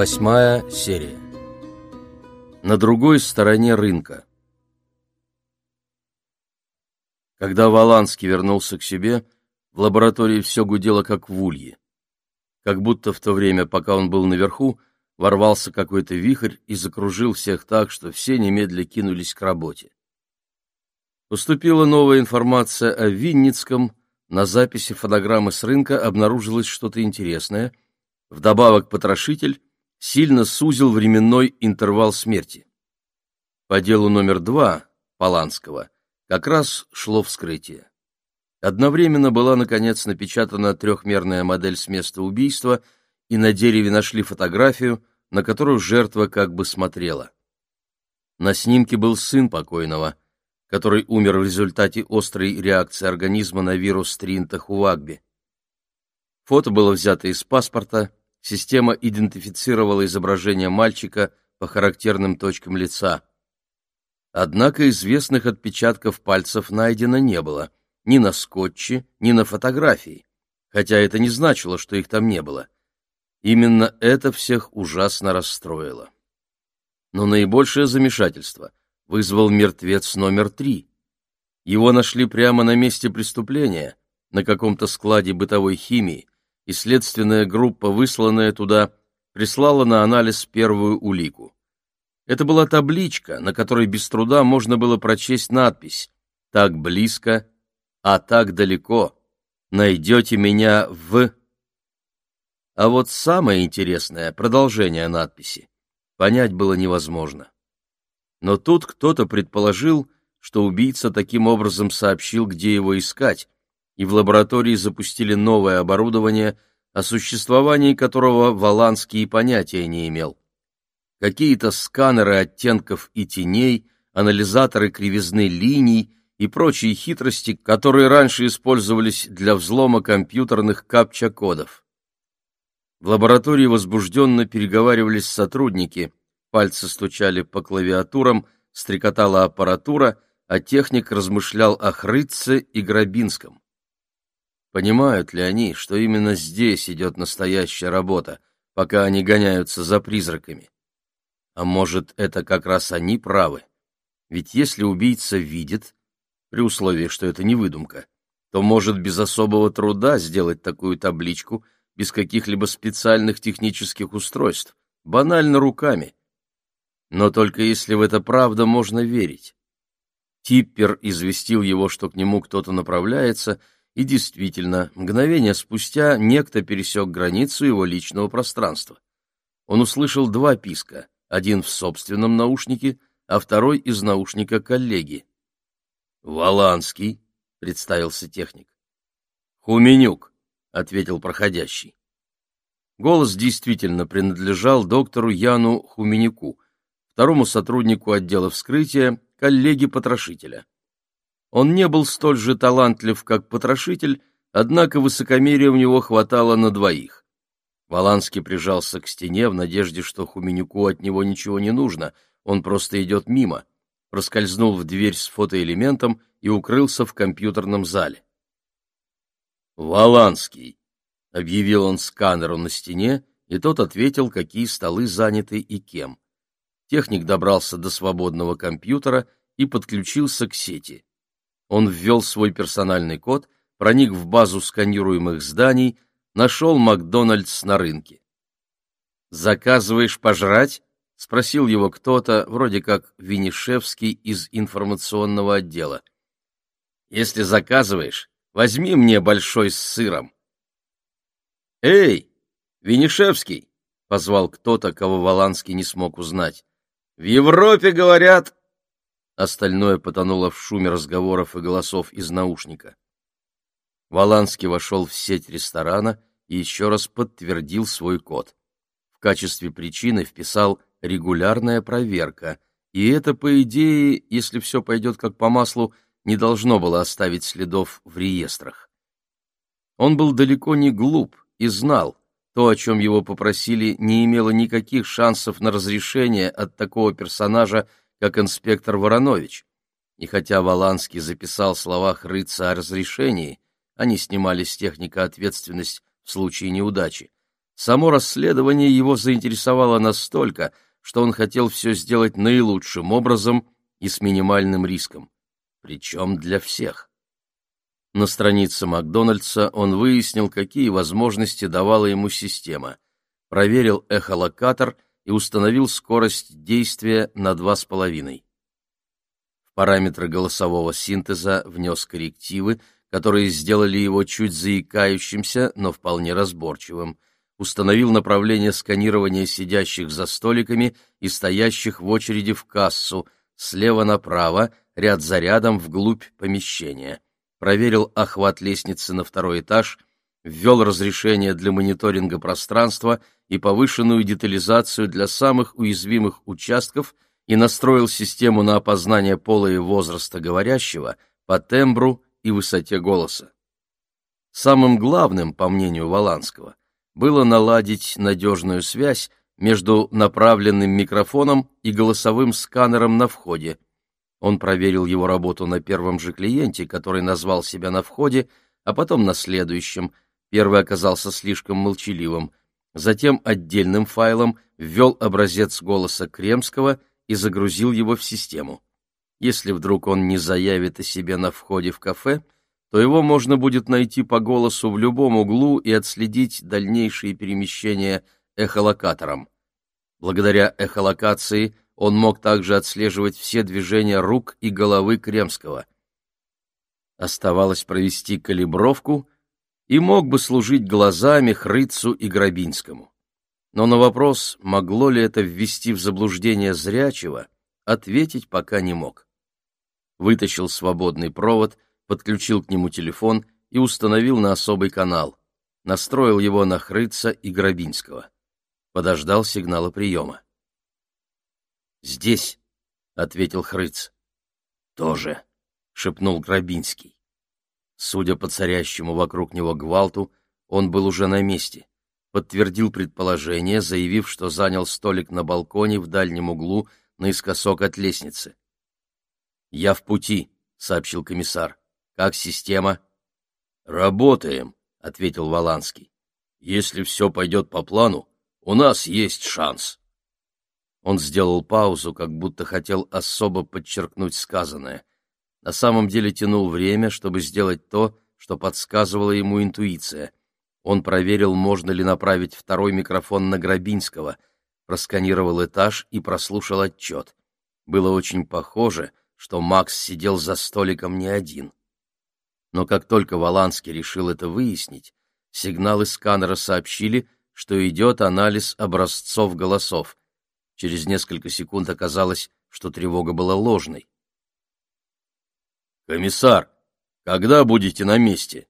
Восьмая серия. На другой стороне рынка. Когда Валанский вернулся к себе, в лаборатории все гудело как в улье. Как будто в то время, пока он был наверху, ворвался какой-то вихрь и закружил всех так, что все немедля кинулись к работе. Поступила новая информация о Винницком, на записи фотограммы с рынка обнаружилось что-то интересное. Вдобавок потрошитель сильно сузил временной интервал смерти. По делу номер два Поланского как раз шло вскрытие. Одновременно была, наконец, напечатана трехмерная модель с места убийства, и на дереве нашли фотографию, на которую жертва как бы смотрела. На снимке был сын покойного, который умер в результате острой реакции организма на вирус Тринта-Хувагби. Фото было взято из паспорта, Система идентифицировала изображение мальчика по характерным точкам лица. Однако известных отпечатков пальцев найдено не было, ни на скотче, ни на фотографии, хотя это не значило, что их там не было. Именно это всех ужасно расстроило. Но наибольшее замешательство вызвал мертвец номер три. Его нашли прямо на месте преступления, на каком-то складе бытовой химии, и следственная группа, высланная туда, прислала на анализ первую улику. Это была табличка, на которой без труда можно было прочесть надпись «Так близко, а так далеко. Найдете меня в...» А вот самое интересное — продолжение надписи. Понять было невозможно. Но тут кто-то предположил, что убийца таким образом сообщил, где его искать, и в лаборатории запустили новое оборудование, о существовании которого Валанский понятия не имел. Какие-то сканеры оттенков и теней, анализаторы кривизны линий и прочие хитрости, которые раньше использовались для взлома компьютерных капча-кодов. В лаборатории возбужденно переговаривались сотрудники, пальцы стучали по клавиатурам, стрекотала аппаратура, а техник размышлял о Хрыце и Грабинском. Понимают ли они, что именно здесь идет настоящая работа, пока они гоняются за призраками? А может, это как раз они правы? Ведь если убийца видит, при условии, что это не выдумка, то может без особого труда сделать такую табличку без каких-либо специальных технических устройств, банально руками. Но только если в это правда можно верить. Типпер известил его, что к нему кто-то направляется — и действительно, мгновение спустя некто пересек границу его личного пространства. Он услышал два писка, один в собственном наушнике, а второй из наушника коллеги. «Валанский», — представился техник. «Хуменюк», — ответил проходящий. Голос действительно принадлежал доктору Яну Хуменюку, второму сотруднику отдела вскрытия, коллеге потрошителя. Он не был столь же талантлив, как потрошитель, однако высокомерия у него хватало на двоих. Воланский прижался к стене в надежде, что Хуменюку от него ничего не нужно, он просто идет мимо, проскользнул в дверь с фотоэлементом и укрылся в компьютерном зале. «Воланский», — объявил он сканеру на стене, и тот ответил, какие столы заняты и кем. Техник добрался до свободного компьютера и подключился к сети. Он ввел свой персональный код, проник в базу сканируемых зданий, нашел Макдональдс на рынке. «Заказываешь пожрать?» — спросил его кто-то, вроде как Винишевский из информационного отдела. «Если заказываешь, возьми мне большой с сыром». «Эй, Винишевский!» — позвал кто-то, кого Воланский не смог узнать. «В Европе, говорят, Остальное потонуло в шуме разговоров и голосов из наушника. Валанский вошел в сеть ресторана и еще раз подтвердил свой код. В качестве причины вписал «регулярная проверка», и это, по идее, если все пойдет как по маслу, не должно было оставить следов в реестрах. Он был далеко не глуп и знал, то, о чем его попросили, не имело никаких шансов на разрешение от такого персонажа, как инспектор Воронович. И хотя Воланский записал слова Хрыца о разрешении, они снимали с техника ответственность в случае неудачи, Само расследование его заинтересовало настолько, что он хотел все сделать наилучшим образом и с минимальным риском. Причем для всех. На странице Макдональдса он выяснил, какие возможности давала ему система, проверил эхолокатор и установил скорость действия на 2,5. В параметры голосового синтеза внес коррективы, которые сделали его чуть заикающимся, но вполне разборчивым – установил направление сканирования сидящих за столиками и стоящих в очереди в кассу, слева направо, ряд за рядом вглубь помещения. Проверил охват лестницы на второй этаж, ввел разрешение для мониторинга пространства и повышенную детализацию для самых уязвимых участков и настроил систему на опознание пола и возраста говорящего по тембру и высоте голоса. Самым главным, по мнению Воланского, было наладить надежную связь между направленным микрофоном и голосовым сканером на входе. Он проверил его работу на первом же клиенте, который назвал себя на входе, а потом на следующем. Первый оказался слишком молчаливым. Затем отдельным файлом ввел образец голоса Кремского и загрузил его в систему. Если вдруг он не заявит о себе на входе в кафе — то его можно будет найти по голосу в любом углу и отследить дальнейшие перемещения эхолокатором. Благодаря эхолокации он мог также отслеживать все движения рук и головы Кремского. Оставалось провести калибровку и мог бы служить глазами Хрыцу и Грабинскому. Но на вопрос, могло ли это ввести в заблуждение зрячего, ответить пока не мог. Вытащил свободный провод — подключил к нему телефон и установил на особый канал. Настроил его на Хрыца и Грабинского. Подождал сигнала приема. «Здесь», — ответил Хрыц. «Тоже», — шепнул Грабинский. Судя по царящему вокруг него гвалту, он был уже на месте. Подтвердил предположение, заявив, что занял столик на балконе в дальнем углу наискосок от лестницы. «Я в пути», — сообщил комиссар. Как система? Работаем, ответил Воланский. Если все пойдет по плану, у нас есть шанс. Он сделал паузу, как будто хотел особо подчеркнуть сказанное. На самом деле тянул время, чтобы сделать то, что подсказывала ему интуиция. Он проверил, можно ли направить второй микрофон на Грабинского, просканировал этаж и прослушал отчет. Было очень похоже, что Макс сидел за столиком не один. Но как только Воланский решил это выяснить, сигналы сканера сообщили, что идет анализ образцов голосов. Через несколько секунд оказалось, что тревога была ложной. «Комиссар, когда будете на месте?»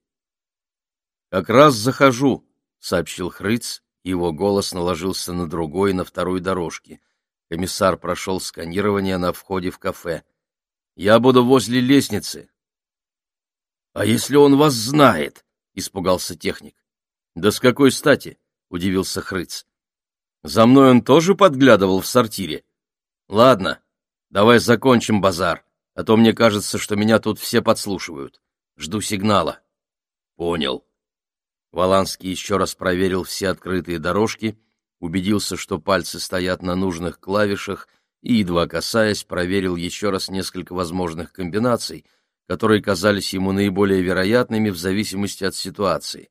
«Как раз захожу», — сообщил Хрыц, его голос наложился на другой, на второй дорожке. Комиссар прошел сканирование на входе в кафе. «Я буду возле лестницы. «А если он вас знает?» — испугался техник. «Да с какой стати?» — удивился Хрыц. «За мной он тоже подглядывал в сортире? Ладно, давай закончим базар, а то мне кажется, что меня тут все подслушивают. Жду сигнала». «Понял». Воланский еще раз проверил все открытые дорожки, убедился, что пальцы стоят на нужных клавишах и, едва касаясь, проверил еще раз несколько возможных комбинаций — которые казались ему наиболее вероятными в зависимости от ситуации.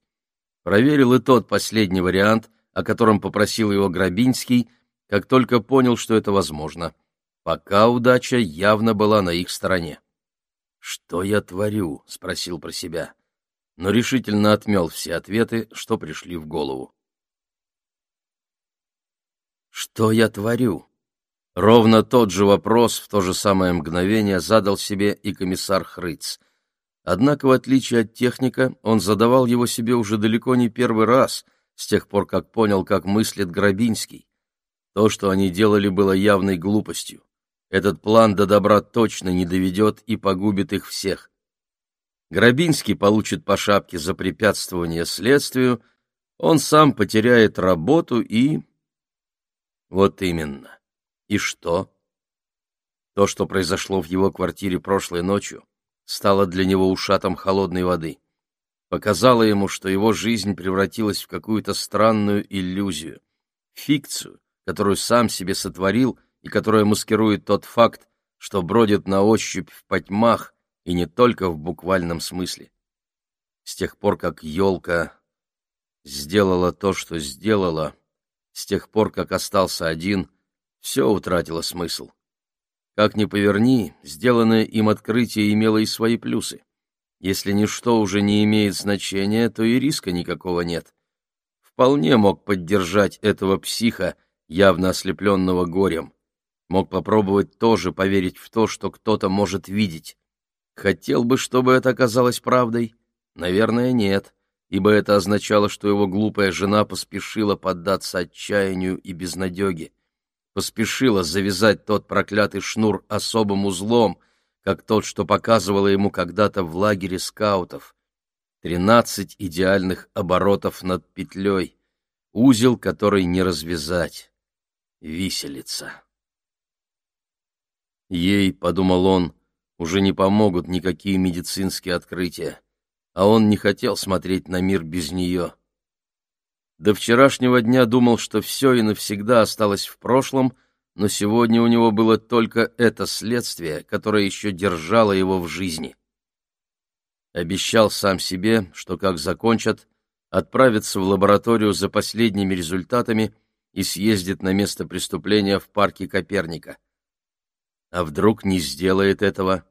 Проверил и тот последний вариант, о котором попросил его Грабинский, как только понял, что это возможно. Пока удача явно была на их стороне. «Что я творю?» — спросил про себя, но решительно отмел все ответы, что пришли в голову. «Что я творю?» Ровно тот же вопрос в то же самое мгновение задал себе и комиссар Хрыц. Однако, в отличие от техника, он задавал его себе уже далеко не первый раз, с тех пор, как понял, как мыслит Грабинский. То, что они делали, было явной глупостью. Этот план до добра точно не доведет и погубит их всех. Грабинский получит по шапке за препятствование следствию, он сам потеряет работу и... Вот именно. И что? То, что произошло в его квартире прошлой ночью, стало для него ушатом холодной воды. показала ему, что его жизнь превратилась в какую-то странную иллюзию, фикцию, которую сам себе сотворил и которая маскирует тот факт, что бродит на ощупь в потьмах и не только в буквальном смысле. С тех пор, как елка сделала то, что сделала, с тех пор, как остался один, все утратило смысл. Как ни поверни, сделанное им открытие имело и свои плюсы. Если ничто уже не имеет значения, то и риска никакого нет. Вполне мог поддержать этого психа, явно ослепленного горем. Мог попробовать тоже поверить в то, что кто-то может видеть. Хотел бы, чтобы это оказалось правдой? Наверное, нет, ибо это означало, что его глупая жена поспешила поддаться отчаянию и безнадеге поспешила завязать тот проклятый шнур особым узлом, как тот, что показывала ему когда-то в лагере скаутов. Тринадцать идеальных оборотов над петлей, узел, который не развязать. Виселица. Ей, — подумал он, — уже не помогут никакие медицинские открытия, а он не хотел смотреть на мир без нее. До вчерашнего дня думал, что все и навсегда осталось в прошлом, но сегодня у него было только это следствие, которое еще держало его в жизни. Обещал сам себе, что как закончат, отправится в лабораторию за последними результатами и съездит на место преступления в парке Коперника. А вдруг не сделает этого?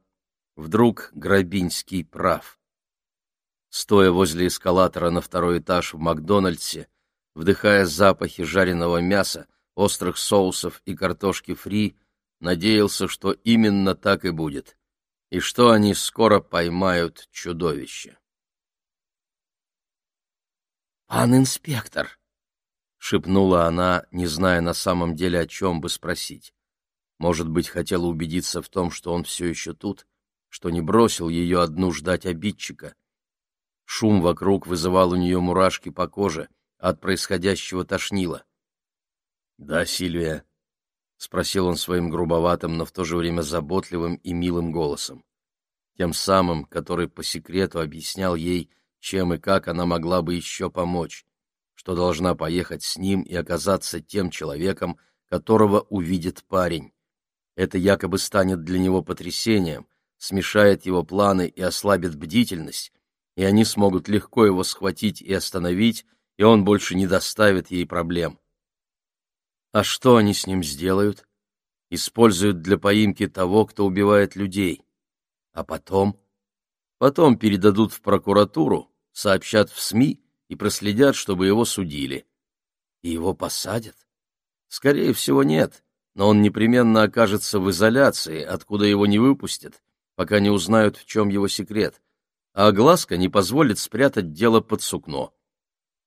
Вдруг Грабинский прав? Стоя возле эскалатора на второй этаж в Макдональдсе, вдыхая запахи жареного мяса, острых соусов и картошки фри, надеялся, что именно так и будет, и что они скоро поймают чудовище. «Пан инспектор!» — шепнула она, не зная на самом деле, о чем бы спросить. Может быть, хотела убедиться в том, что он все еще тут, что не бросил ее одну ждать обидчика. Шум вокруг вызывал у нее мурашки по коже, от происходящего тошнило. «Да, Сильвия?» — спросил он своим грубоватым, но в то же время заботливым и милым голосом. Тем самым, который по секрету объяснял ей, чем и как она могла бы еще помочь, что должна поехать с ним и оказаться тем человеком, которого увидит парень. Это якобы станет для него потрясением, смешает его планы и ослабит бдительность, и они смогут легко его схватить и остановить, и он больше не доставит ей проблем. А что они с ним сделают? Используют для поимки того, кто убивает людей. А потом? Потом передадут в прокуратуру, сообщат в СМИ и проследят, чтобы его судили. И его посадят? Скорее всего, нет, но он непременно окажется в изоляции, откуда его не выпустят, пока не узнают, в чем его секрет, а огласка не позволит спрятать дело под сукно.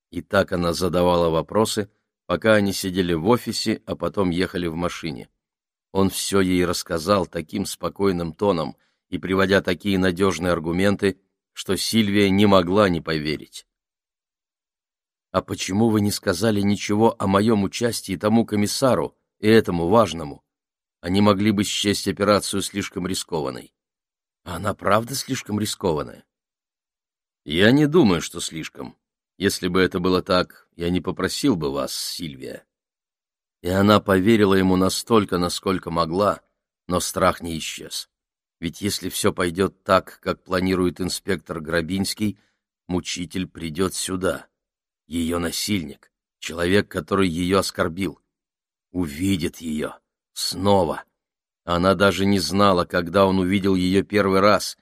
И так она задавала вопросы, пока они сидели в офисе, а потом ехали в машине. Он все ей рассказал таким спокойным тоном и приводя такие надежные аргументы, что Сильвия не могла не поверить. «А почему вы не сказали ничего о моем участии тому комиссару и этому важному? Они могли бы счесть операцию слишком рискованной. А она правда слишком рискованная?» «Я не думаю, что слишком», если бы это было так, я не попросил бы вас, Сильвия. И она поверила ему настолько, насколько могла, но страх не исчез. Ведь если все пойдет так, как планирует инспектор Грабинский, мучитель придет сюда. Ее насильник, человек, который ее оскорбил. Увидит ее. Снова. Она даже не знала, когда он увидел ее первый раз,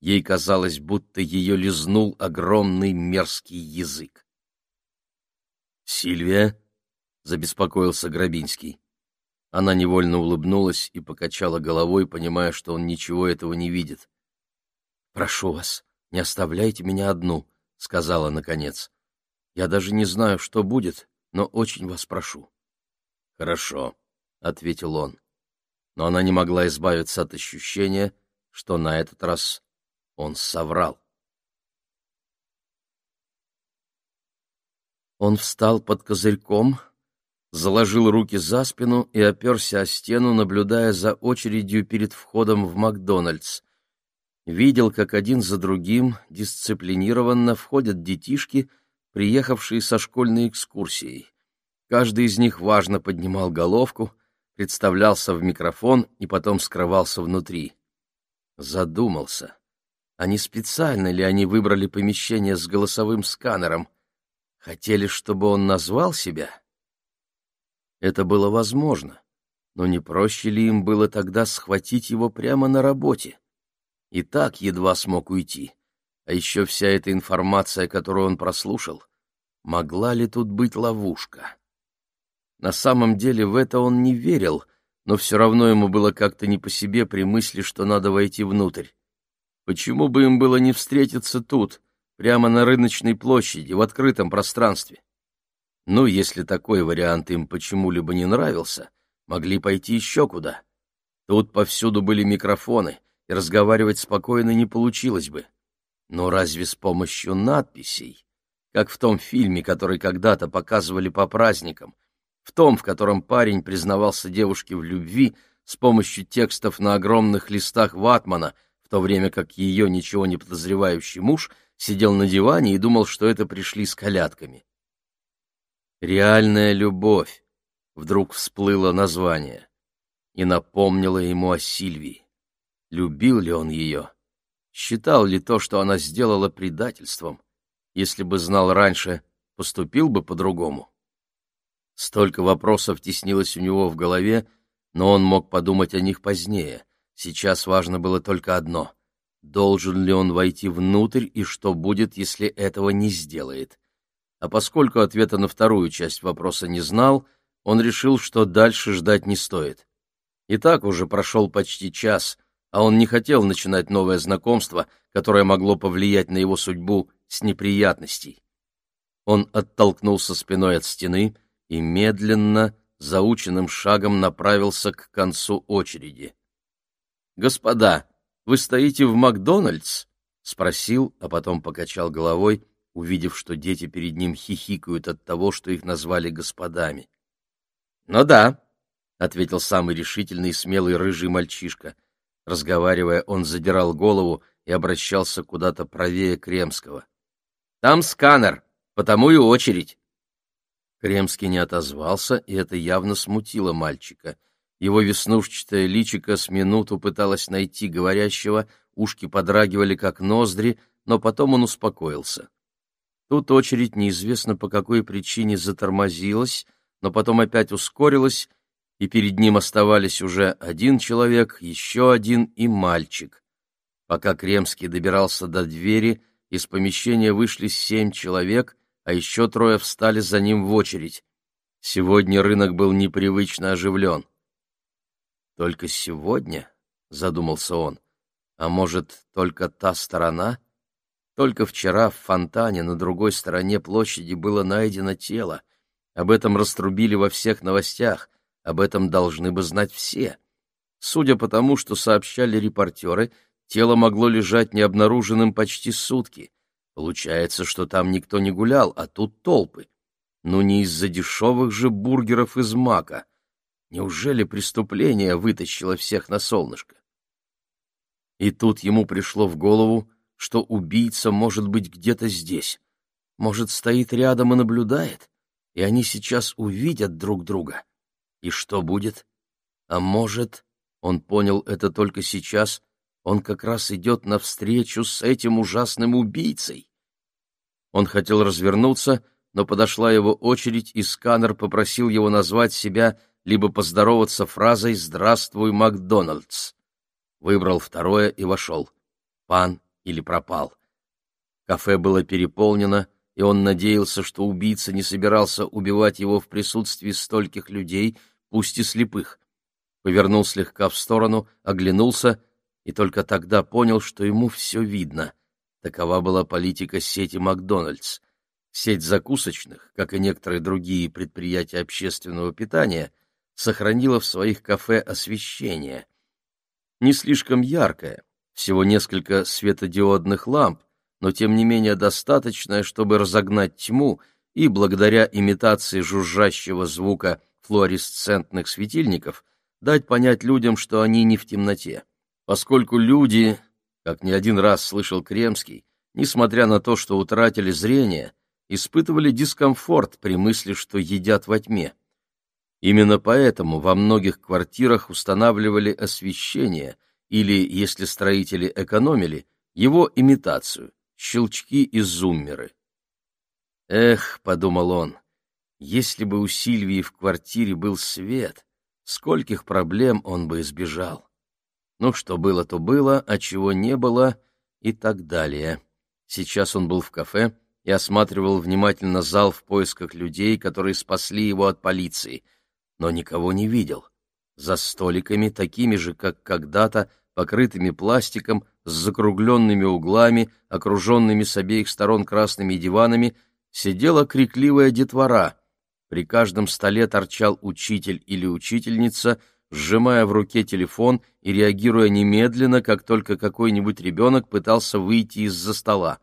Ей казалось, будто ее лизнул огромный мерзкий язык. «Сильвия?» — забеспокоился Грабинский. Она невольно улыбнулась и покачала головой, понимая, что он ничего этого не видит. «Прошу вас, не оставляйте меня одну», — сказала наконец. «Я даже не знаю, что будет, но очень вас прошу». «Хорошо», — ответил он. Но она не могла избавиться от ощущения, что на этот раз он соврал. Он встал под козырьком, заложил руки за спину и оперся о стену, наблюдая за очередью перед входом в Макдональдс. видел, как один за другим дисциплинированно входят детишки, приехавшие со школьной экскурсией. Каждый из них важно поднимал головку, представлялся в микрофон и потом скрывался внутри. Задумался. А не специально ли они выбрали помещение с голосовым сканером? Хотели, чтобы он назвал себя? Это было возможно, но не проще ли им было тогда схватить его прямо на работе? И так едва смог уйти. А еще вся эта информация, которую он прослушал. Могла ли тут быть ловушка? На самом деле в это он не верил, но все равно ему было как-то не по себе при мысли, что надо войти внутрь. Почему бы им было не встретиться тут, прямо на рыночной площади, в открытом пространстве? Ну, если такой вариант им почему-либо не нравился, могли пойти еще куда. Тут повсюду были микрофоны, и разговаривать спокойно не получилось бы. Но разве с помощью надписей, как в том фильме, который когда-то показывали по праздникам, в том, в котором парень признавался девушке в любви с помощью текстов на огромных листах ватмана, в то время как ее ничего не подозревающий муж сидел на диване и думал, что это пришли с колядками. «Реальная любовь» вдруг всплыло название и напомнило ему о Сильвии. Любил ли он ее? Считал ли то, что она сделала предательством? Если бы знал раньше, поступил бы по-другому. Столько вопросов теснилось у него в голове, но он мог подумать о них позднее. Сейчас важно было только одно — должен ли он войти внутрь и что будет, если этого не сделает. А поскольку ответа на вторую часть вопроса не знал, он решил, что дальше ждать не стоит. И так уже прошел почти час, а он не хотел начинать новое знакомство, которое могло повлиять на его судьбу с неприятностей. Он оттолкнулся спиной от стены — и медленно, заученным шагом направился к концу очереди. «Господа, вы стоите в Макдональдс?» — спросил, а потом покачал головой, увидев, что дети перед ним хихикают от того, что их назвали господами. «Ну да», — ответил самый решительный и смелый рыжий мальчишка. Разговаривая, он задирал голову и обращался куда-то правее Кремского. «Там сканер, потому и очередь». Кремский не отозвался, и это явно смутило мальчика. Его веснушчатое личико с минуту пыталось найти говорящего, ушки подрагивали, как ноздри, но потом он успокоился. Тут очередь неизвестно по какой причине затормозилась, но потом опять ускорилась, и перед ним оставались уже один человек, еще один и мальчик. Пока Кремский добирался до двери, из помещения вышли семь человек — а еще трое встали за ним в очередь. Сегодня рынок был непривычно оживлен. «Только сегодня?» — задумался он. «А может, только та сторона?» Только вчера в фонтане на другой стороне площади было найдено тело. Об этом раструбили во всех новостях, об этом должны бы знать все. Судя по тому, что сообщали репортеры, тело могло лежать необнаруженным почти сутки. Получается, что там никто не гулял, а тут толпы. Ну не из-за дешевых же бургеров из мака. Неужели преступление вытащило всех на солнышко? И тут ему пришло в голову, что убийца может быть где-то здесь. Может, стоит рядом и наблюдает, и они сейчас увидят друг друга. И что будет? А может, он понял это только сейчас, он как раз идет навстречу с этим ужасным убийцей. Он хотел развернуться, но подошла его очередь, и сканер попросил его назвать себя либо поздороваться фразой «Здравствуй, Макдональдс». Выбрал второе и вошел. Пан или пропал. Кафе было переполнено, и он надеялся, что убийца не собирался убивать его в присутствии стольких людей, пусть и слепых. Повернул слегка в сторону, оглянулся и только тогда понял, что ему все видно. Такова была политика сети «Макдональдс». Сеть закусочных, как и некоторые другие предприятия общественного питания, сохранила в своих кафе освещение. Не слишком яркое, всего несколько светодиодных ламп, но тем не менее достаточное, чтобы разогнать тьму и, благодаря имитации жужжащего звука флуоресцентных светильников, дать понять людям, что они не в темноте. Поскольку люди как не один раз слышал Кремский, несмотря на то, что утратили зрение, испытывали дискомфорт при мысли, что едят во тьме. Именно поэтому во многих квартирах устанавливали освещение или, если строители экономили, его имитацию — щелчки и зуммеры. «Эх», — подумал он, — «если бы у Сильвии в квартире был свет, скольких проблем он бы избежал. Ну, что было, то было, а чего не было, и так далее». Сейчас он был в кафе и осматривал внимательно зал в поисках людей, которые спасли его от полиции — но никого не видел. За столиками, такими же, как когда-то, покрытыми пластиком, с закругленными углами, окруженными с обеих сторон красными диванами, сидела крикливая детвора. При каждом столе торчал учитель или учительница, сжимая в руке телефон и реагируя немедленно, как только какой-нибудь ребенок пытался выйти из-за стола.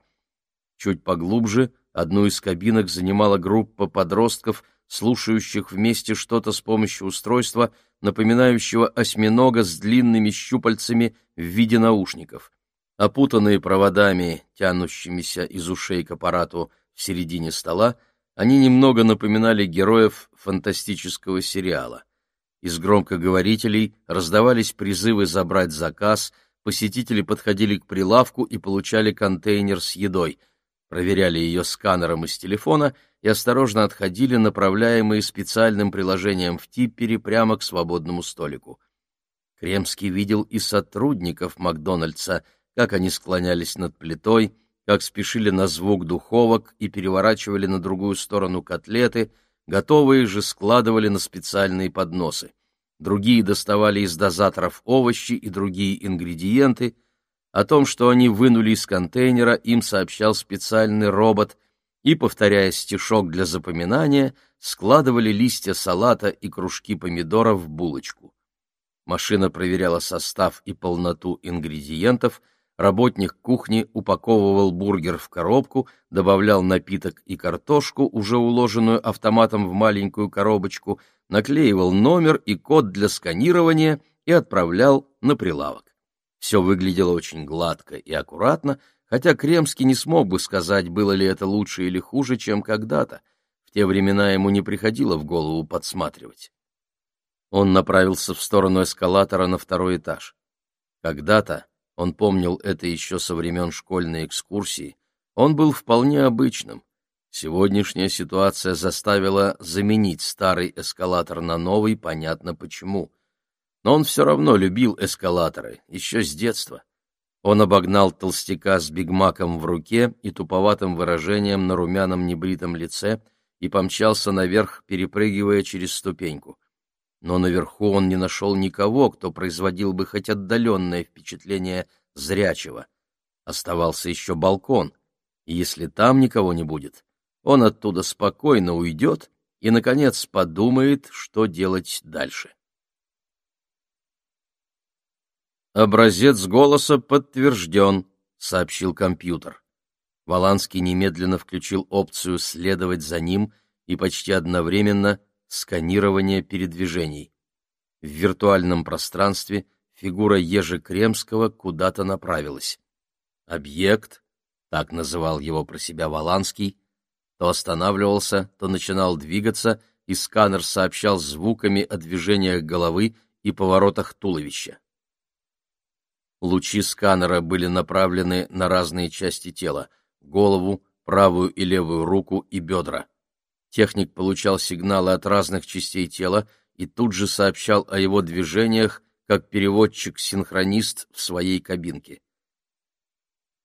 Чуть поглубже одну из кабинок занимала группа подростков слушающих вместе что-то с помощью устройства, напоминающего осьминога с длинными щупальцами в виде наушников. Опутанные проводами, тянущимися из ушей к аппарату в середине стола, они немного напоминали героев фантастического сериала. Из громкоговорителей раздавались призывы забрать заказ, посетители подходили к прилавку и получали контейнер с едой, проверяли ее сканером из телефона — и осторожно отходили, направляемые специальным приложением в типпере прямо к свободному столику. Кремский видел и сотрудников Макдональдса, как они склонялись над плитой, как спешили на звук духовок и переворачивали на другую сторону котлеты, готовые же складывали на специальные подносы. Другие доставали из дозаторов овощи и другие ингредиенты. О том, что они вынули из контейнера, им сообщал специальный робот, и, повторяя стишок для запоминания, складывали листья салата и кружки помидоров в булочку. Машина проверяла состав и полноту ингредиентов, работник кухни упаковывал бургер в коробку, добавлял напиток и картошку, уже уложенную автоматом в маленькую коробочку, наклеивал номер и код для сканирования и отправлял на прилавок. Все выглядело очень гладко и аккуратно, хотя Кремский не смог бы сказать, было ли это лучше или хуже, чем когда-то. В те времена ему не приходило в голову подсматривать. Он направился в сторону эскалатора на второй этаж. Когда-то, он помнил это еще со времен школьной экскурсии, он был вполне обычным. Сегодняшняя ситуация заставила заменить старый эскалатор на новый, понятно почему. Но он все равно любил эскалаторы, еще с детства. Он обогнал толстяка с бигмаком в руке и туповатым выражением на румяном небритом лице и помчался наверх, перепрыгивая через ступеньку. Но наверху он не нашел никого, кто производил бы хоть отдаленное впечатление зрячего. Оставался еще балкон, и если там никого не будет, он оттуда спокойно уйдет и, наконец, подумает, что делать дальше. «Образец голоса подтвержден», — сообщил компьютер. Воланский немедленно включил опцию «Следовать за ним» и почти одновременно сканирование передвижений. В виртуальном пространстве фигура Ежи Кремского куда-то направилась. Объект, так называл его про себя Воланский, то останавливался, то начинал двигаться, и сканер сообщал звуками о движениях головы и поворотах туловища. Лучи сканера были направлены на разные части тела — голову, правую и левую руку и бедра. Техник получал сигналы от разных частей тела и тут же сообщал о его движениях, как переводчик-синхронист в своей кабинке.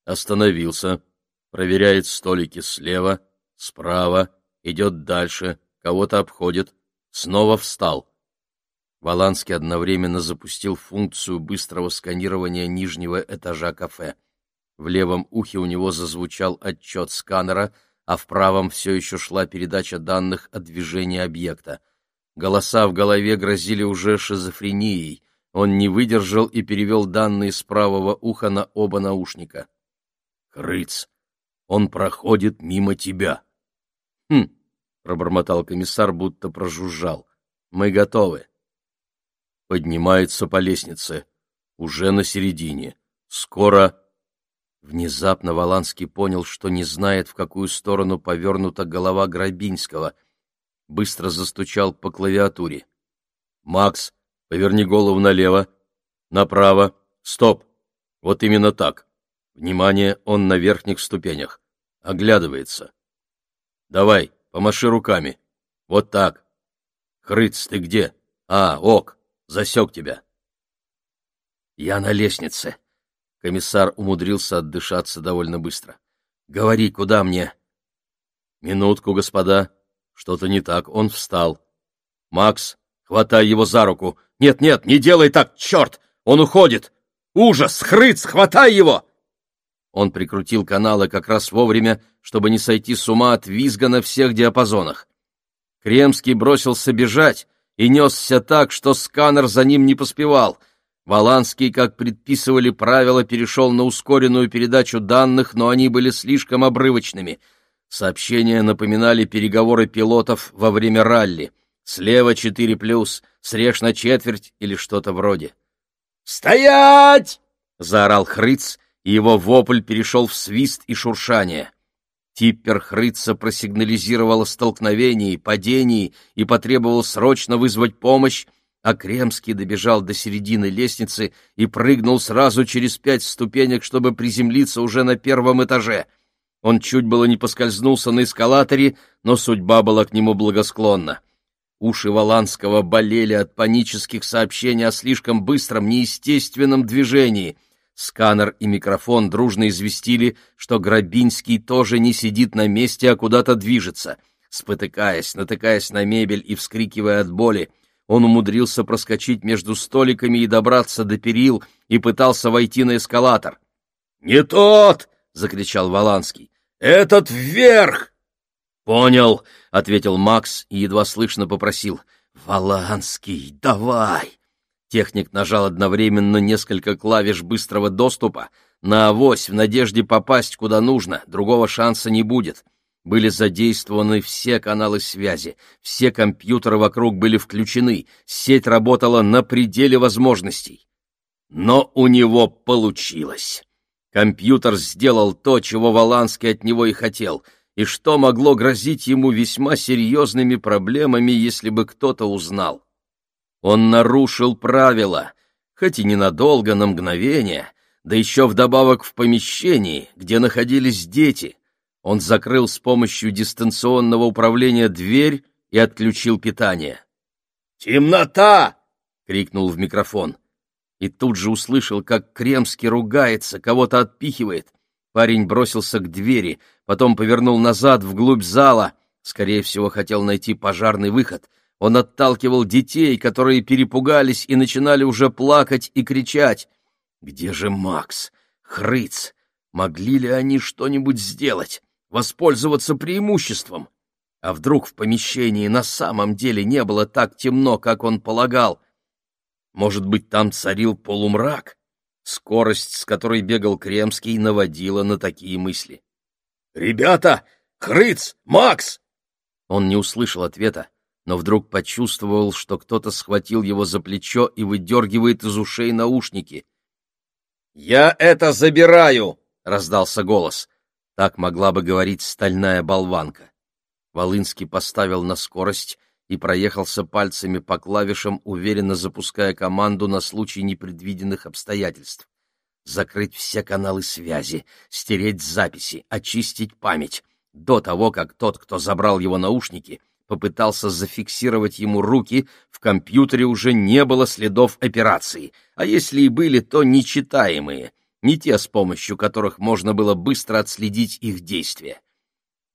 Остановился, проверяет столики слева, справа, идет дальше, кого-то обходит, снова встал. Воланский одновременно запустил функцию быстрого сканирования нижнего этажа кафе. В левом ухе у него зазвучал отчет сканера, а в правом все еще шла передача данных о движении объекта. Голоса в голове грозили уже шизофренией. Он не выдержал и перевел данные с правого уха на оба наушника. «Крыц, он проходит мимо тебя». «Хм», — пробормотал комиссар, будто прожужжал. «Мы готовы». Поднимается по лестнице. Уже на середине. Скоро Внезапно Воланский понял, что не знает, в какую сторону повернута голова Грабинского. Быстро застучал по клавиатуре. «Макс, поверни голову налево, направо, стоп! Вот именно так. Внимание, он на верхних ступенях. Оглядывается. Давай, помаши руками. Вот так. Хрыц, ты где? А, ок, засек тебя. Я на лестнице. Комиссар умудрился отдышаться довольно быстро. Говори, куда мне? Минутку, господа. Что-то не так, он встал. Макс, хватай его за руку. Нет-нет, не делай так, черт! Он уходит! Ужас! Хрыц, хватай его! Он прикрутил каналы как раз вовремя, чтобы не сойти с ума от визга на всех диапазонах. Кремский бросился бежать и несся так, что сканер за ним не поспевал. Воланский, как предписывали правила, перешел на ускоренную передачу данных, но они были слишком обрывочными. Сообщения напоминали переговоры пилотов во время ралли. Слева 4+, срежь на четверть или что-то вроде. «Стоять!» — заорал Хрыц, и его вопль перешел в свист и шуршание. Типпер Хрыца просигнализировал о столкновении, падении и потребовал срочно вызвать помощь, а Кремский добежал до середины лестницы и прыгнул сразу через пять ступенек, чтобы приземлиться уже на первом этаже. Он чуть было не поскользнулся на эскалаторе, но судьба была к нему благосклонна. Уши Воланского болели от панических сообщений о слишком быстром, неестественном движении — Сканер и микрофон дружно известили, что Грабинский тоже не сидит на месте, а куда-то движется. Спотыкаясь, натыкаясь на мебель и вскрикивая от боли, он умудрился проскочить между столиками и добраться до перил и пытался войти на эскалатор. «Не тот!» — закричал Воланский. «Этот вверх!» «Понял», — ответил Макс и едва слышно попросил. «Воланский, давай!» Техник нажал одновременно несколько клавиш быстрого доступа, на авось в надежде попасть куда нужно, другого шанса не будет. Были задействованы все каналы связи, все компьютеры вокруг были включены, сеть работала на пределе возможностей. Но у него получилось. Компьютер сделал то, чего Воланский от него и хотел, и что могло грозить ему весьма серьезными проблемами, если бы кто-то узнал. Он нарушил правила, хоть и ненадолго, на мгновение, да еще вдобавок в помещении, где находились дети. Он закрыл с помощью дистанционного управления дверь и отключил питание. «Темнота!» — крикнул в микрофон. И тут же услышал, как Кремский ругается, кого-то отпихивает. Парень бросился к двери, потом повернул назад, вглубь зала. Скорее всего, хотел найти пожарный выход — он отталкивал детей, которые перепугались и начинали уже плакать и кричать. «Где же Макс? Хрыц? Могли ли они что-нибудь сделать? Воспользоваться преимуществом? А вдруг в помещении на самом деле не было так темно, как он полагал? Может быть, там царил полумрак? Скорость, с которой бегал Кремский, наводила на такие мысли. «Ребята! Хрыц! Макс!» Он не услышал ответа но вдруг почувствовал, что кто-то схватил его за плечо и выдергивает из ушей наушники. «Я это забираю!» — раздался голос. Так могла бы говорить стальная болванка. Волынский поставил на скорость и проехался пальцами по клавишам, уверенно запуская команду на случай непредвиденных обстоятельств. Закрыть все каналы связи, стереть записи, очистить память. До того, как тот, кто забрал его наушники, попытался зафиксировать ему руки, в компьютере уже не было следов операции, а если и были, то нечитаемые, не те, с помощью которых можно было быстро отследить их действия.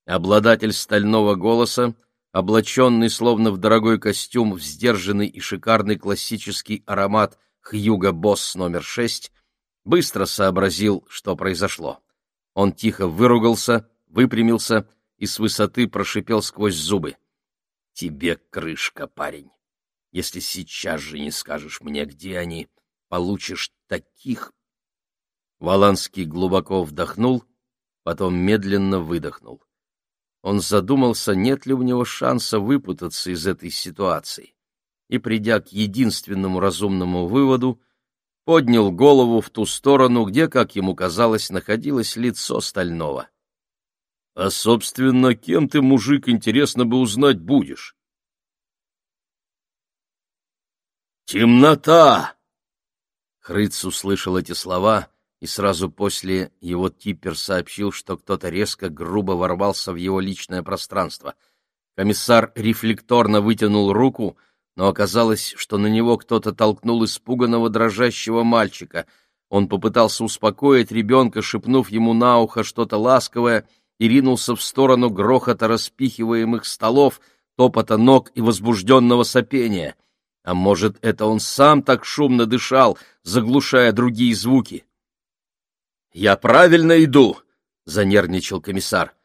Обладатель стального голоса, облаченный словно в дорогой костюм, в сдержанный и шикарный классический аромат Хьюго Босс номер шесть, быстро сообразил, что произошло. Он тихо выругался, выпрямился и с высоты прошипел сквозь зубы. Тебе крышка, парень. Если сейчас же не скажешь мне, где они, получишь таких... Валанский глубоко вдохнул, потом медленно выдохнул. Он задумался, нет ли у него шанса выпутаться из этой ситуации, и, придя к единственному разумному выводу, поднял голову в ту сторону, где, как ему казалось, находилось лицо Стального. — А, собственно, кем ты, мужик, интересно бы узнать будешь? «Темнота!» Хрыц услышал эти слова, и сразу после его типпер сообщил, что кто-то резко, грубо ворвался в его личное пространство. Комиссар рефлекторно вытянул руку, но оказалось, что на него кто-то толкнул испуганного дрожащего мальчика. Он попытался успокоить ребенка, шепнув ему на ухо что-то ласковое, и ринулся в сторону грохота распихиваемых столов, топота ног и возбужденного сопения — а может, это он сам так шумно дышал, заглушая другие звуки? «Я правильно иду!» — занервничал комиссар.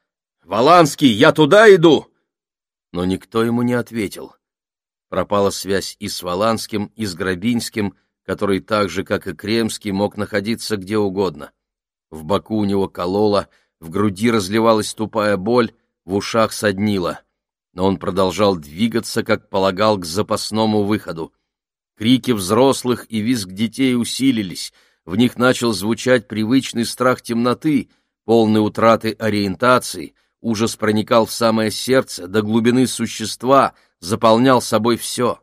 «Воланский, я туда иду!» Но никто ему не ответил. Пропала связь и с Воланским, и с Грабинским, который так же, как и Кремский, мог находиться где угодно. В боку у него кололо, в груди разливалась тупая боль, в ушах соднило но он продолжал двигаться, как полагал, к запасному выходу. Крики взрослых и визг детей усилились, в них начал звучать привычный страх темноты, полный утраты ориентации, ужас проникал в самое сердце, до глубины существа, заполнял собой все.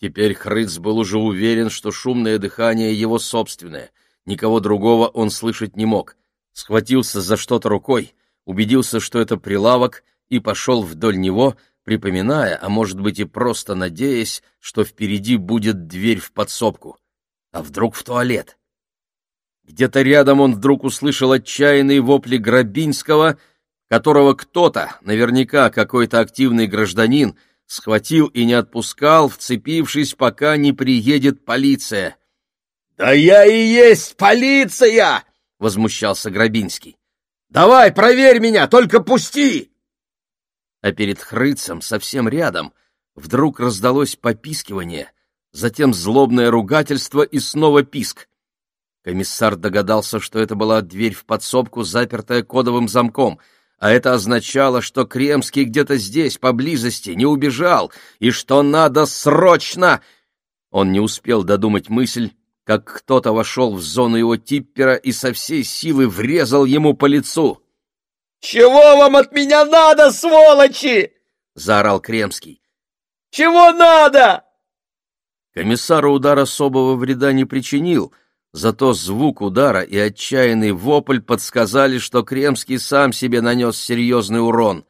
Теперь Хрыц был уже уверен, что шумное дыхание его собственное, никого другого он слышать не мог. Схватился за что-то рукой, убедился, что это прилавок — и пошел вдоль него, припоминая, а может быть и просто надеясь, что впереди будет дверь в подсобку. А вдруг в туалет? Где-то рядом он вдруг услышал отчаянные вопли Грабинского, которого кто-то, наверняка какой-то активный гражданин, схватил и не отпускал, вцепившись, пока не приедет полиция. «Да я и есть полиция!» — возмущался Грабинский. «Давай, проверь меня, только пусти!» а перед хрыцем, совсем рядом, вдруг раздалось попискивание, затем злобное ругательство и снова писк. Комиссар догадался, что это была дверь в подсобку, запертая кодовым замком, а это означало, что Кремский где-то здесь, поблизости, не убежал, и что надо срочно... Он не успел додумать мысль, как кто-то вошел в зону его типпера и со всей силы врезал ему по лицу. «Чего вам от меня надо, сволочи?» — заорал Кремский. «Чего надо?» Комиссару удар особого вреда не причинил, зато звук удара и отчаянный вопль подсказали, что Кремский сам себе нанес серьезный урон.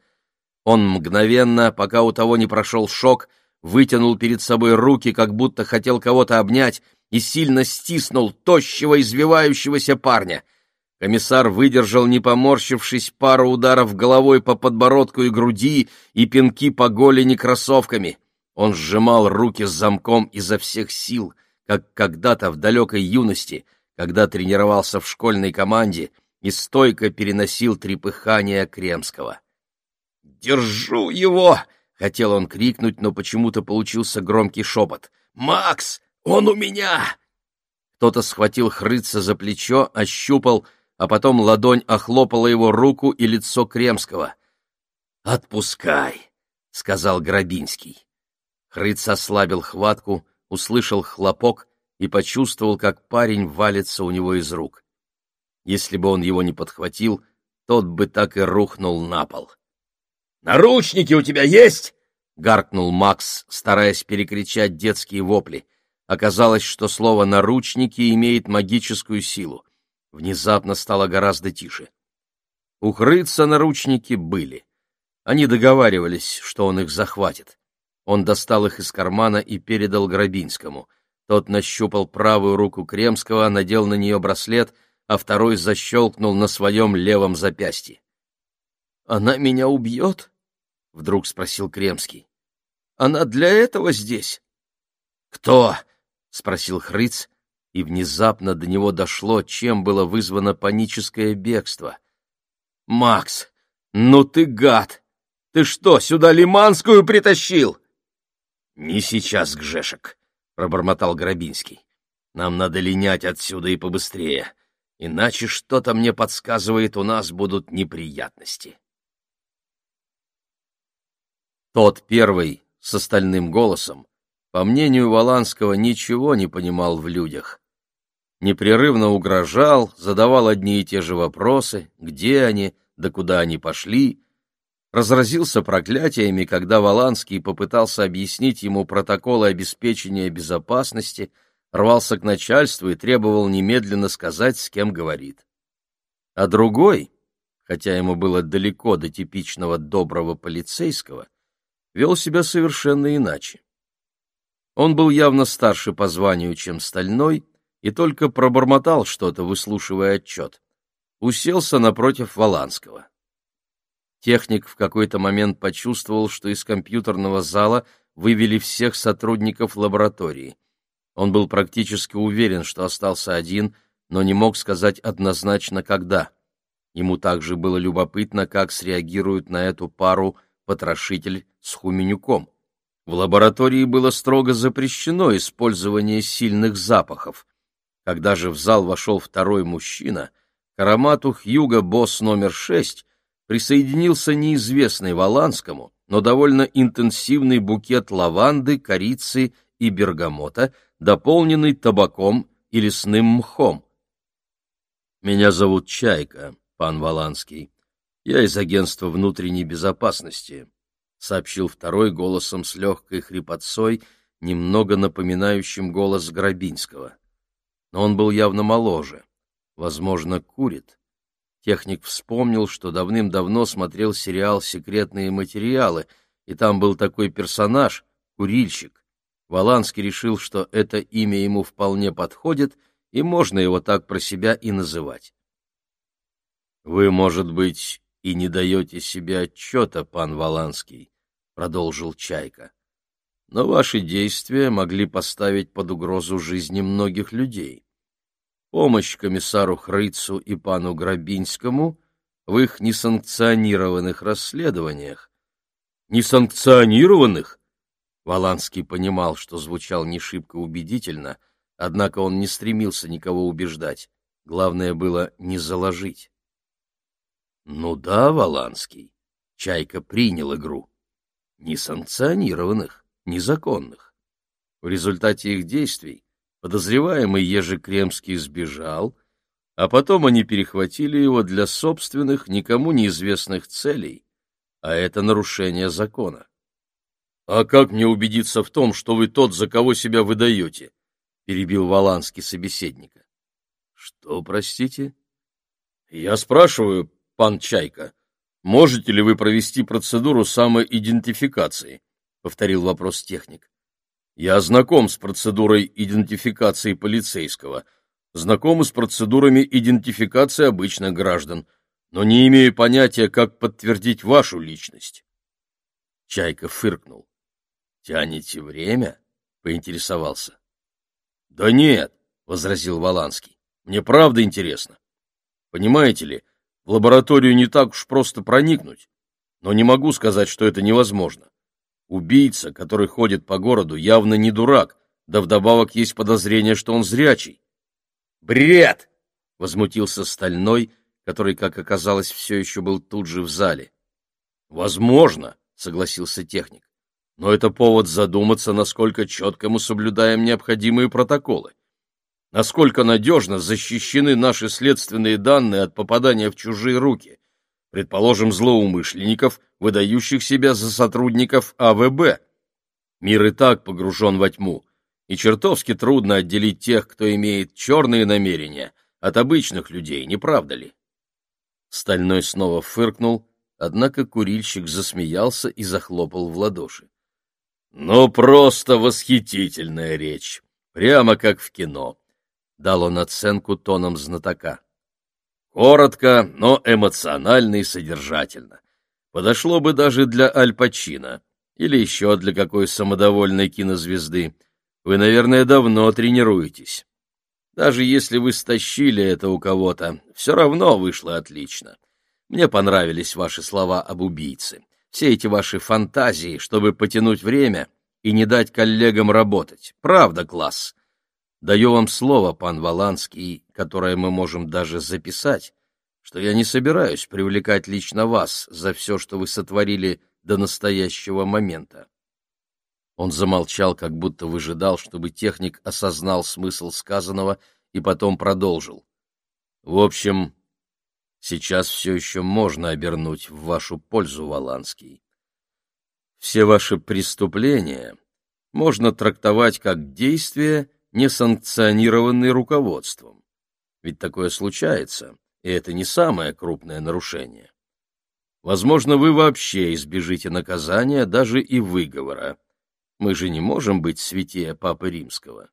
Он мгновенно, пока у того не прошел шок, вытянул перед собой руки, как будто хотел кого-то обнять, и сильно стиснул тощего извивающегося парня — Комиссар выдержал, не поморщившись, пару ударов головой по подбородку и груди и пинки по голени кроссовками. Он сжимал руки с замком изо всех сил, как когда-то в далекой юности, когда тренировался в школьной команде и стойко переносил трепыхание Кремского. «Держу его!» — хотел он крикнуть, но почему-то получился громкий шепот. «Макс, он у меня!» Кто-то схватил хрыца за плечо, ощупал — а потом ладонь охлопала его руку и лицо Кремского. «Отпускай», — сказал Грабинский. Хрыц ослабил хватку, услышал хлопок и почувствовал, как парень валится у него из рук. Если бы он его не подхватил, тот бы так и рухнул на пол. «Наручники у тебя есть?» — гаркнул Макс, стараясь перекричать детские вопли. Оказалось, что слово «наручники» имеет магическую силу. Внезапно стало гораздо тише. У Хрыца наручники были. Они договаривались, что он их захватит. Он достал их из кармана и передал Грабинскому. Тот нащупал правую руку Кремского, надел на нее браслет, а второй защелкнул на своем левом запястье. «Она меня убьет?» — вдруг спросил Кремский. «Она для этого здесь?» «Кто?» — спросил Хрыц, и внезапно до него дошло, чем было вызвано паническое бегство. «Макс, ну ты гад! Ты что, сюда Лиманскую притащил?» «Не сейчас, Гжешек», — пробормотал Грабинский. «Нам надо линять отсюда и побыстрее, иначе что-то мне подсказывает, у нас будут неприятности». Тот первый с остальным голосом по мнению Воланского, ничего не понимал в людях. Непрерывно угрожал, задавал одни и те же вопросы, где они, да куда они пошли, разразился проклятиями, когда Воланский попытался объяснить ему протоколы обеспечения безопасности, рвался к начальству и требовал немедленно сказать, с кем говорит. А другой, хотя ему было далеко до типичного доброго полицейского, вел себя совершенно иначе. Он был явно старше по званию, чем Стальной, и только пробормотал что-то, выслушивая отчет. Уселся напротив Воланского. Техник в какой-то момент почувствовал, что из компьютерного зала вывели всех сотрудников лаборатории. Он был практически уверен, что остался один, но не мог сказать однозначно, когда. Ему также было любопытно, как среагируют на эту пару потрошитель с Хуменюком. В лаборатории было строго запрещено использование сильных запахов. Когда же в зал вошел второй мужчина, к аромату Хьюга Босс номер шесть присоединился неизвестный Воланскому, но довольно интенсивный букет лаванды, корицы и бергамота, дополненный табаком и лесным мхом. «Меня зовут Чайка, пан Воланский. Я из агентства внутренней безопасности», — сообщил второй голосом с легкой хрипотцой, немного напоминающим голос Грабинского. Но он был явно моложе. Возможно, курит. Техник вспомнил, что давным-давно смотрел сериал «Секретные материалы», и там был такой персонаж — курильщик. Воланский решил, что это имя ему вполне подходит, и можно его так про себя и называть. «Вы, может быть, и не даете себе отчета, пан Воланский», — продолжил Чайка. «Но ваши действия могли поставить под угрозу жизни многих людей помощь комиссару Хрыцу и пану Грабинскому в их несанкционированных расследованиях. Несанкционированных? Валанский понимал, что звучал не шибко убедительно, однако он не стремился никого убеждать. Главное было не заложить. Ну да, Валанский, Чайка принял игру. Несанкционированных, незаконных. В результате их действий Подозреваемый Ежекремский сбежал, а потом они перехватили его для собственных, никому неизвестных целей, а это нарушение закона. «А как мне убедиться в том, что вы тот, за кого себя выдаете?» — перебил Валанский собеседника. «Что, простите?» «Я спрашиваю, пан Чайка, можете ли вы провести процедуру самоидентификации?» — повторил вопрос техник. Я знаком с процедурой идентификации полицейского, знаком с процедурами идентификации обычных граждан, но не имею понятия, как подтвердить вашу личность. Чайка фыркнул. «Тянете время?» — поинтересовался. «Да нет», — возразил Воланский, — «мне правда интересно. Понимаете ли, в лабораторию не так уж просто проникнуть, но не могу сказать, что это невозможно. Убийца, который ходит по городу, явно не дурак, да вдобавок есть подозрение, что он зрячий. «Бред!» — возмутился Стальной, который, как оказалось, все еще был тут же в зале. «Возможно», — согласился техник, — «но это повод задуматься, насколько четко мы соблюдаем необходимые протоколы. Насколько надежно защищены наши следственные данные от попадания в чужие руки предположим, злоумышленников, выдающих себя за сотрудников АВБ. Мир и так погружен во тьму, и чертовски трудно отделить тех, кто имеет черные намерения, от обычных людей, не правда ли? Стальной снова фыркнул, однако курильщик засмеялся и захлопал в ладоши. «Ну, просто восхитительная речь, прямо как в кино», — дал он оценку тоном знатока. Коротко, но эмоционально и содержательно. Подошло бы даже для Аль Пачино или еще для какой самодовольной кинозвезды. Вы, наверное, давно тренируетесь. Даже если вы стащили это у кого-то, все равно вышло отлично. Мне понравились ваши слова об убийце. Все эти ваши фантазии, чтобы потянуть время и не дать коллегам работать. Правда, класс. Даю вам слово, пан Валанский, которое мы можем даже записать, что я не собираюсь привлекать лично вас за все, что вы сотворили до настоящего момента. Он замолчал, как будто выжидал, чтобы техник осознал смысл сказанного, и потом продолжил. В общем, сейчас все еще можно обернуть в вашу пользу, Валанский. Все ваши преступления можно трактовать как действия, не санкционированные руководством. Ведь такое случается, и это не самое крупное нарушение. Возможно, вы вообще избежите наказания, даже и выговора. Мы же не можем быть святее Папы Римского.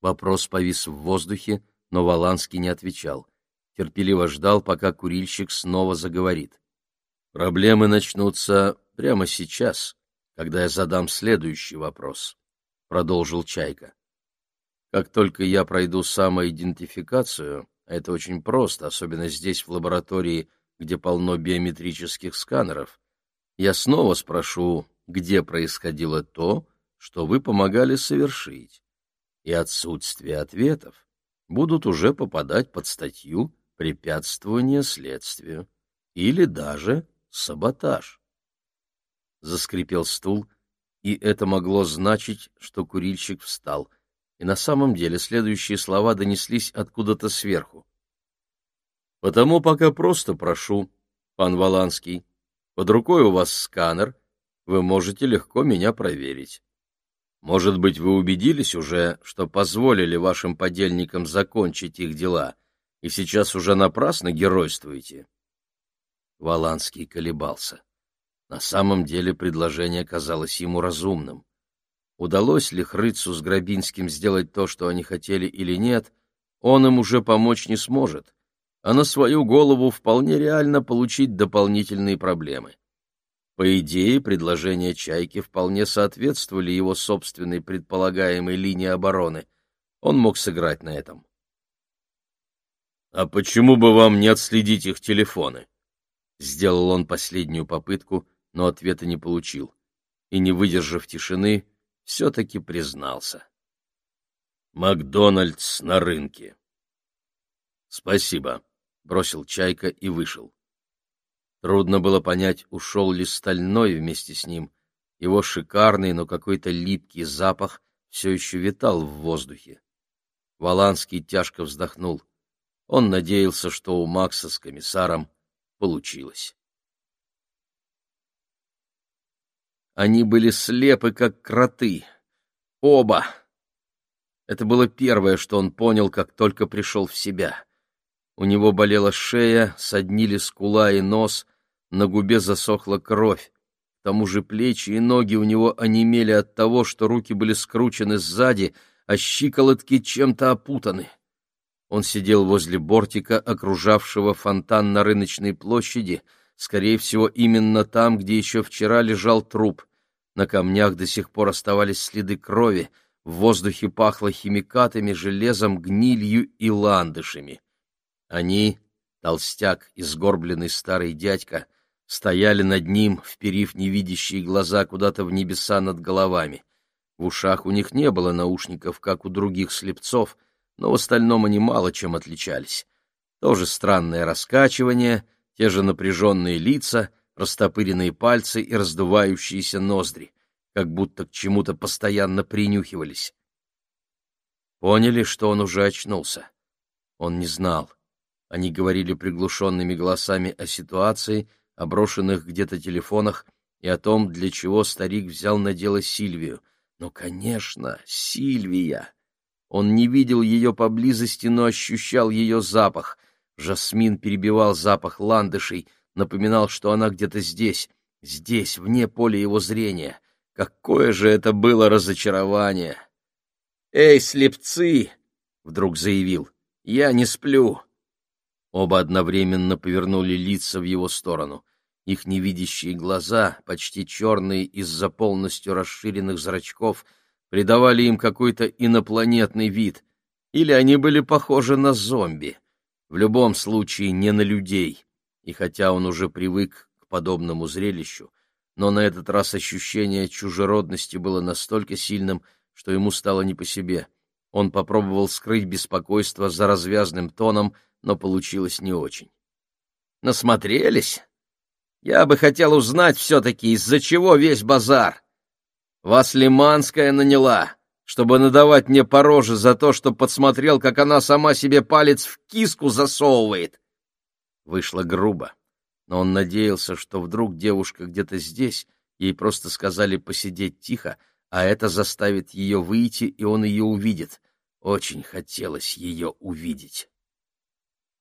Вопрос повис в воздухе, но Валанский не отвечал. Терпеливо ждал, пока курильщик снова заговорит. Проблемы начнутся прямо сейчас, когда я задам следующий вопрос, — продолжил Чайка. Как только я пройду самоидентификацию, это очень просто, особенно здесь, в лаборатории, где полно биометрических сканеров, я снова спрошу, где происходило то, что вы помогали совершить, и отсутствие ответов будут уже попадать под статью «Препятствование следствию» или даже «Саботаж». Заскрипел стул, и это могло значить, что курильщик встал, и на самом деле следующие слова донеслись откуда-то сверху. «Потому пока просто прошу, пан Валанский, под рукой у вас сканер, вы можете легко меня проверить. Может быть, вы убедились уже, что позволили вашим подельникам закончить их дела, и сейчас уже напрасно геройствуете?» Валанский колебался. На самом деле предложение казалось ему разумным. Удалось ли Хрыцу с Грабинским сделать то, что они хотели или нет, он им уже помочь не сможет, а на свою голову вполне реально получить дополнительные проблемы. По идее, предложения Чайки вполне соответствовали его собственной предполагаемой линии обороны. Он мог сыграть на этом. «А почему бы вам не отследить их телефоны?» Сделал он последнюю попытку, но ответа не получил. И, не выдержав тишины, все-таки признался. «Макдональдс на рынке». «Спасибо», — бросил Чайка и вышел. Трудно было понять, ушел ли стальной вместе с ним. Его шикарный, но какой-то липкий запах все еще витал в воздухе. Валанский тяжко вздохнул. Он надеялся, что у Макса с комиссаром получилось. Они были слепы, как кроты. Оба. Это было первое, что он понял, как только пришел в себя. У него болела шея, соднили скула и нос, на губе засохла кровь. К тому же плечи и ноги у него онемели от того, что руки были скручены сзади, а щиколотки чем-то опутаны. Он сидел возле бортика, окружавшего фонтан на рыночной площади, скорее всего, именно там, где еще вчера лежал труп. На камнях до сих пор оставались следы крови, в воздухе пахло химикатами, железом, гнилью и ландышами. Они, толстяк и сгорбленный старый дядька, стояли над ним, вперив невидящие глаза куда-то в небеса над головами. В ушах у них не было наушников, как у других слепцов, но в остальном они мало чем отличались. Тоже странное раскачивание, те же напряженные лица, растопыренные пальцы и раздувающиеся ноздри, как будто к чему-то постоянно принюхивались. Поняли, что он уже очнулся. Он не знал. Они говорили приглушенными голосами о ситуации, о брошенных где-то телефонах и о том, для чего старик взял на дело Сильвию. Но, конечно, Сильвия! Он не видел ее поблизости, но ощущал ее запах. Жасмин перебивал запах ландышей, напоминал, что она где-то здесь, здесь, вне поля его зрения. Какое же это было разочарование! «Эй, слепцы!» — вдруг заявил. «Я не сплю. Оба одновременно повернули лица в его сторону. Их невидящие глаза, почти черные из-за полностью расширенных зрачков, придавали им какой-то инопланетный вид. Или они были похожи на зомби. В любом случае, не на людей. И хотя он уже привык к подобному зрелищу, но на этот раз ощущение чужеродности было настолько сильным, что ему стало не по себе. Он попробовал скрыть беспокойство за развязным тоном — но получилось не очень. Насмотрелись? Я бы хотел узнать все-таки, из-за чего весь базар. Вас Лиманская наняла, чтобы надавать мне по роже за то, что подсмотрел, как она сама себе палец в киску засовывает. Вышло грубо, но он надеялся, что вдруг девушка где-то здесь, ей просто сказали посидеть тихо, а это заставит ее выйти, и он ее увидит. Очень хотелось ее увидеть.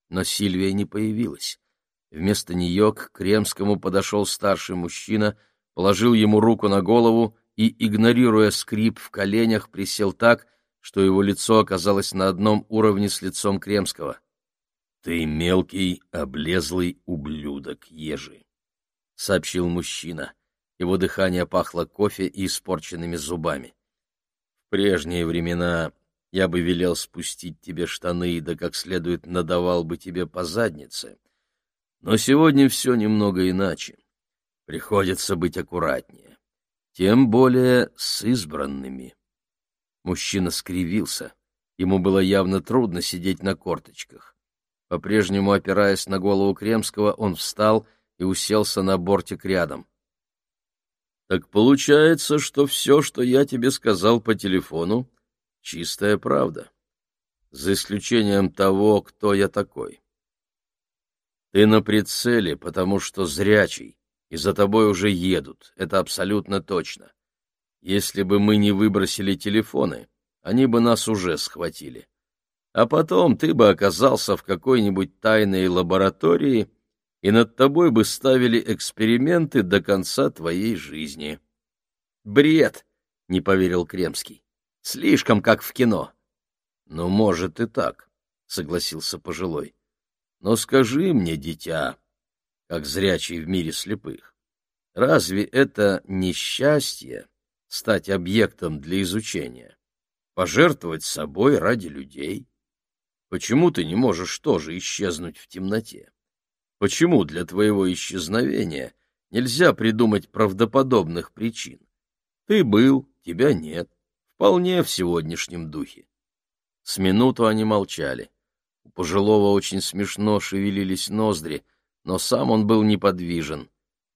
Но Сильвия не появилась. Вместо нее к Кремскому подошел старший мужчина, положил ему руку на голову и, игнорируя скрип в коленях, присел так, что его лицо оказалось на одном уровне с лицом Кремского. — Ты мелкий, облезлый ублюдок, ежи, — сообщил мужчина. Его дыхание пахло кофе и испорченными зубами. — В прежние времена я бы велел спустить тебе штаны, да как следует надавал бы тебе по заднице. Но сегодня все немного иначе. Приходится быть аккуратнее. Тем более с избранными. Мужчина скривился. Ему было явно трудно сидеть на корточках. По-прежнему опираясь на голову Кремского, он встал и уселся на бортик рядом. — Так получается, что все, что я тебе сказал по телефону, Чистая правда. За исключением того, кто я такой. Ты на прицеле, потому что зрячий, и за тобой уже едут, это абсолютно точно. Если бы мы не выбросили телефоны, они бы нас уже схватили. А потом ты бы оказался в какой-нибудь тайной лаборатории, и над тобой бы ставили эксперименты до конца твоей жизни. Бред, не поверил Кремский. Слишком как в кино. — Ну, может и так, — согласился пожилой. — Но скажи мне, дитя, как зрячий в мире слепых, разве это не счастье стать объектом для изучения, пожертвовать собой ради людей? Почему ты не можешь тоже исчезнуть в темноте? Почему для твоего исчезновения нельзя придумать правдоподобных причин? Ты был, тебя нет. Вполне в сегодняшнем духе. С минуту они молчали. У пожилого очень смешно шевелились ноздри, но сам он был неподвижен.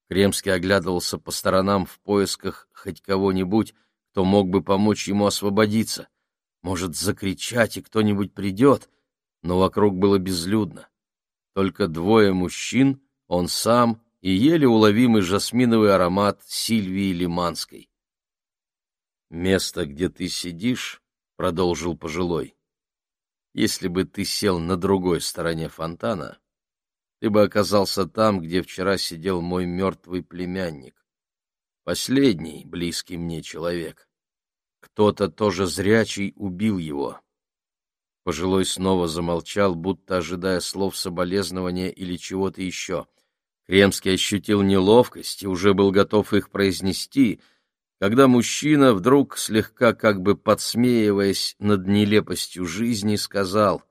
Кремский оглядывался по сторонам в поисках хоть кого-нибудь, кто мог бы помочь ему освободиться. Может, закричать, и кто-нибудь придет, но вокруг было безлюдно. Только двое мужчин, он сам и еле уловимый жасминовый аромат Сильвии Лиманской. «Место, где ты сидишь, — продолжил пожилой, — если бы ты сел на другой стороне фонтана, ты бы оказался там, где вчера сидел мой мертвый племянник, последний близкий мне человек. Кто-то тоже зрячий убил его». Пожилой снова замолчал, будто ожидая слов соболезнования или чего-то еще. Кремский ощутил неловкость и уже был готов их произнести — когда мужчина, вдруг слегка как бы подсмеиваясь над нелепостью жизни, сказал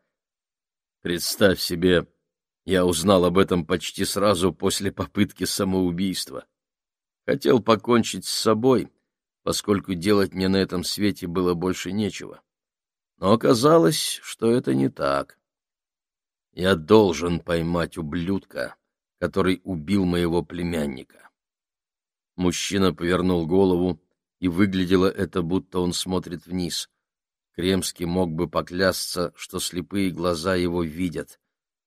«Представь себе, я узнал об этом почти сразу после попытки самоубийства. Хотел покончить с собой, поскольку делать мне на этом свете было больше нечего. Но оказалось, что это не так. Я должен поймать ублюдка, который убил моего племянника. Мужчина повернул голову, и выглядело это, будто он смотрит вниз. Кремский мог бы поклясться, что слепые глаза его видят.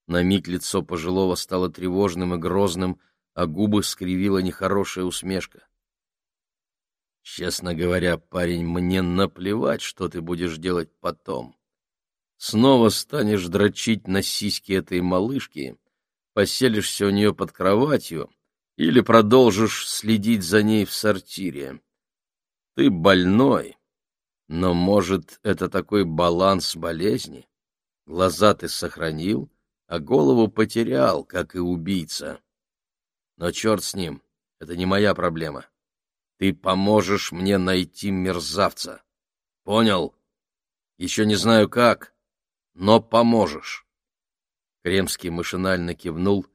На миг лицо пожилого стало тревожным и грозным, а губы скривила нехорошая усмешка. Честно говоря, парень, мне наплевать, что ты будешь делать потом. Снова станешь дрочить на сиськи этой малышки, поселишься у нее под кроватью или продолжишь следить за ней в сортире. Ты больной, но, может, это такой баланс болезни? Глаза ты сохранил, а голову потерял, как и убийца. Но черт с ним, это не моя проблема. Ты поможешь мне найти мерзавца. Понял? Еще не знаю как, но поможешь. Кремский машинально кивнул,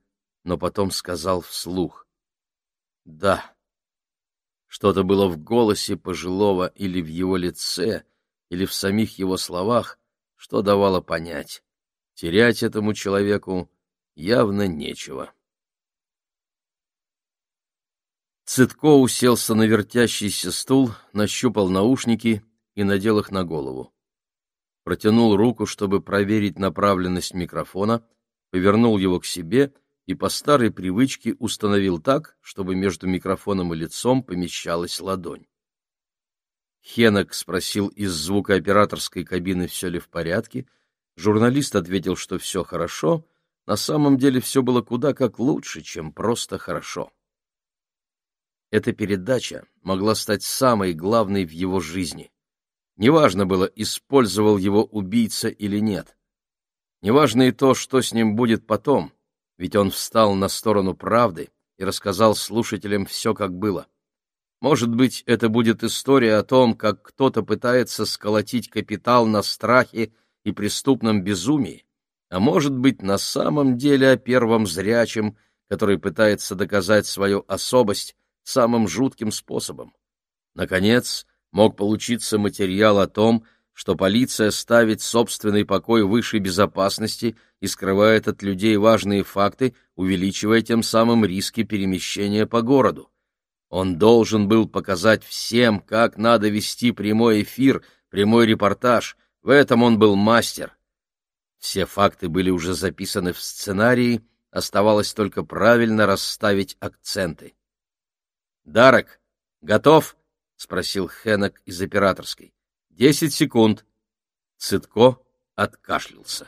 но потом сказал вслух. Да. Что-то было в голосе пожилого или в его лице, или в самих его словах, что давало понять. Терять этому человеку явно нечего. Цитко уселся на вертящийся стул, нащупал наушники и надел их на голову. Протянул руку, чтобы проверить направленность микрофона, повернул его к себе и по старой привычке установил так, чтобы между микрофоном и лицом помещалась ладонь. Хенок спросил из звукооператорской кабины, все ли в порядке. Журналист ответил, что все хорошо. На самом деле все было куда как лучше, чем просто хорошо. Эта передача могла стать самой главной в его жизни. Неважно было, использовал его убийца или нет. Неважно и то, что с ним будет потом, ведь он встал на сторону правды и рассказал слушателям все, как было. Может быть, это будет история о том, как кто-то пытается сколотить капитал на страхе и преступном безумии, а может быть, на самом деле о первом зрячем, который пытается доказать свою особость самым жутким способом. Наконец, мог получиться материал о том, что полиция ставит собственный покой выше безопасности и скрывает от людей важные факты, увеличивая тем самым риски перемещения по городу. Он должен был показать всем, как надо вести прямой эфир, прямой репортаж. В этом он был мастер. Все факты были уже записаны в сценарии, оставалось только правильно расставить акценты. «Дарек, готов?» — спросил Хенок из операторской. «Десять секунд». Цитко откашлялся.